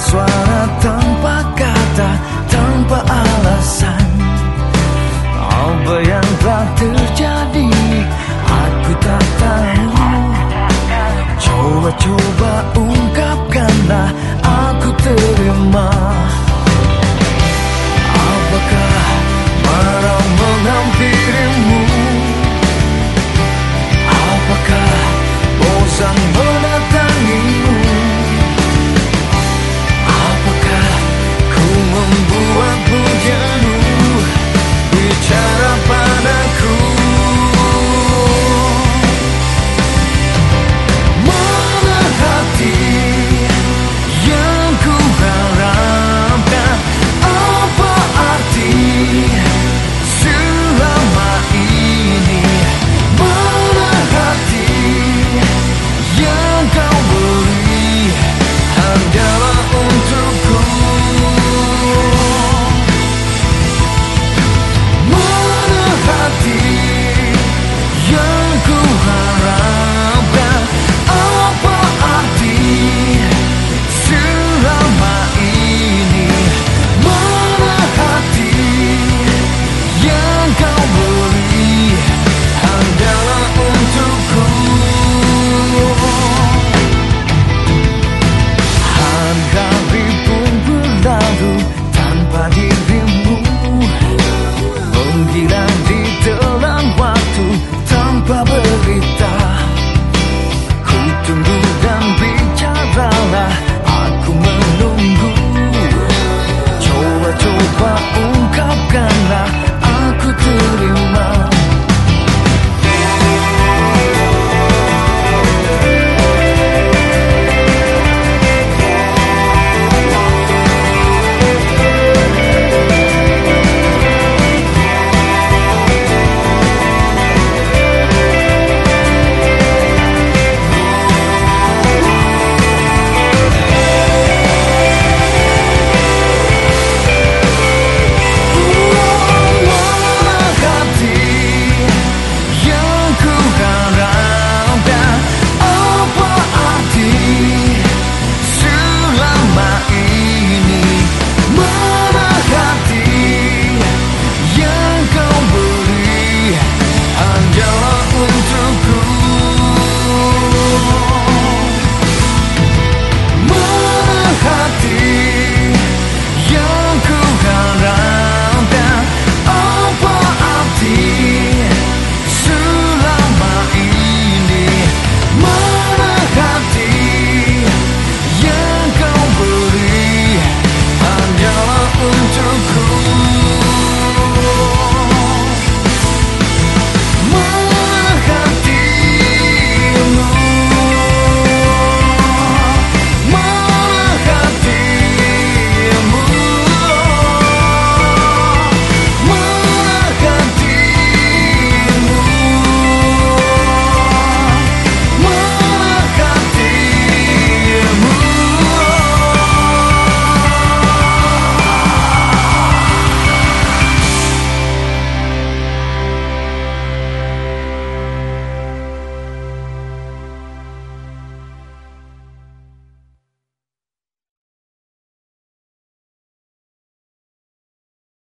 suara tanpa kata, tanpa alasan. Kau bayang telah